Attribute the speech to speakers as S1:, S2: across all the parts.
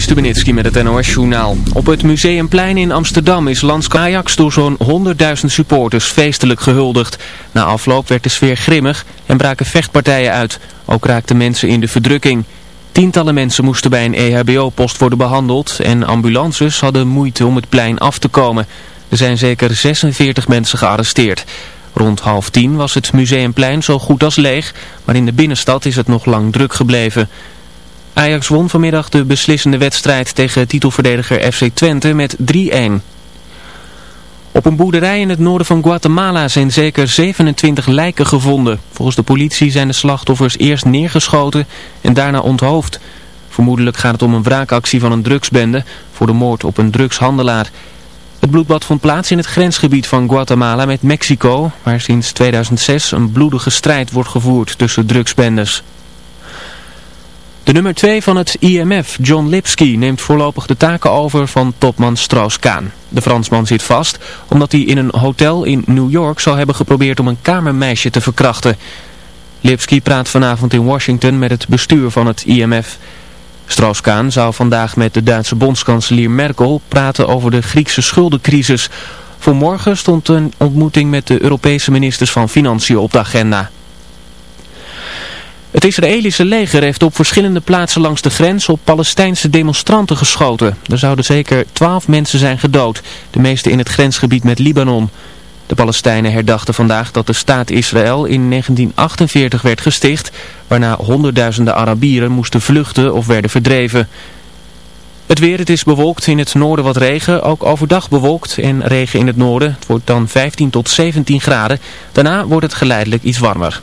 S1: Stubenitski met het NOS-journaal. Op het Museumplein in Amsterdam is Lans Ajax door zo'n 100.000 supporters feestelijk gehuldigd. Na afloop werd de sfeer grimmig en braken vechtpartijen uit. Ook raakten mensen in de verdrukking. Tientallen mensen moesten bij een EHBO-post worden behandeld en ambulances hadden moeite om het plein af te komen. Er zijn zeker 46 mensen gearresteerd. Rond half tien was het Museumplein zo goed als leeg, maar in de binnenstad is het nog lang druk gebleven. Ajax won vanmiddag de beslissende wedstrijd tegen titelverdediger FC Twente met 3-1. Op een boerderij in het noorden van Guatemala zijn zeker 27 lijken gevonden. Volgens de politie zijn de slachtoffers eerst neergeschoten en daarna onthoofd. Vermoedelijk gaat het om een wraakactie van een drugsbende voor de moord op een drugshandelaar. Het bloedbad vond plaats in het grensgebied van Guatemala met Mexico, waar sinds 2006 een bloedige strijd wordt gevoerd tussen drugsbendes. De nummer 2 van het IMF, John Lipsky, neemt voorlopig de taken over van topman Strauss-Kaan. De Fransman zit vast omdat hij in een hotel in New York zou hebben geprobeerd om een kamermeisje te verkrachten. Lipsky praat vanavond in Washington met het bestuur van het IMF. Strauss-Kaan zou vandaag met de Duitse bondskanselier Merkel praten over de Griekse schuldencrisis. Voor morgen stond een ontmoeting met de Europese ministers van Financiën op de agenda. Het Israëlische leger heeft op verschillende plaatsen langs de grens op Palestijnse demonstranten geschoten. Er zouden zeker twaalf mensen zijn gedood, de meeste in het grensgebied met Libanon. De Palestijnen herdachten vandaag dat de staat Israël in 1948 werd gesticht, waarna honderdduizenden Arabieren moesten vluchten of werden verdreven. Het weer, het is bewolkt in het noorden wat regen, ook overdag bewolkt en regen in het noorden. Het wordt dan 15 tot 17 graden. Daarna wordt het geleidelijk iets warmer.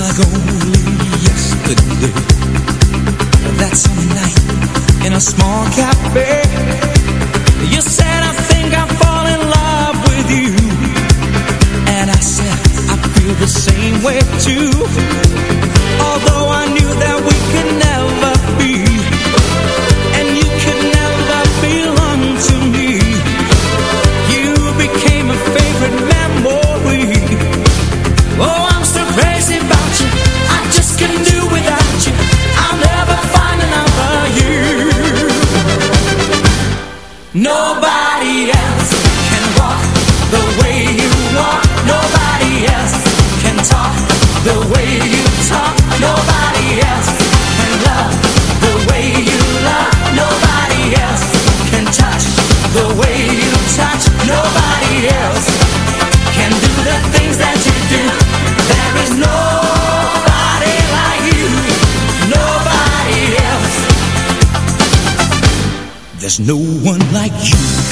S2: like only yesterday That summer night in a small cafe. You said I think I fall in love with you. And I said I feel the same way too. Although I knew that we could never There's no one like you.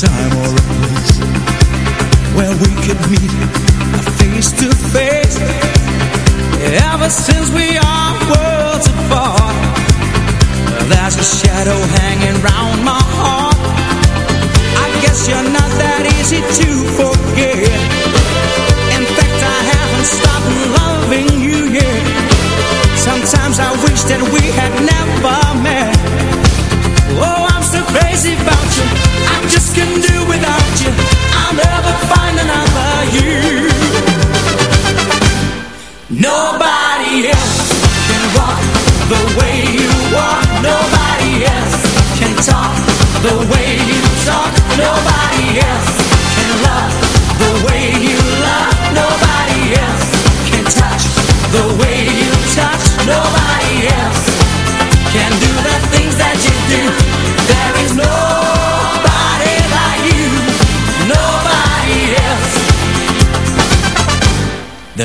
S2: time I wish that we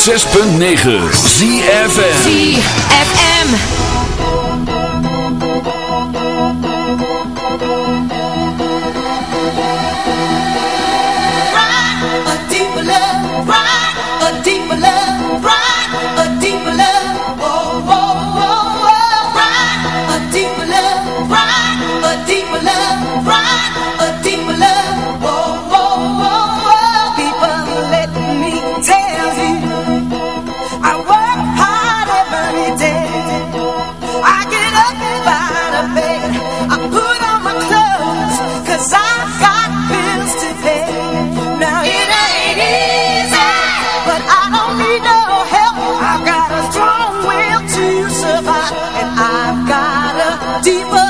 S3: 106.9 ZFM
S4: deeper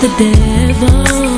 S5: the
S6: devil,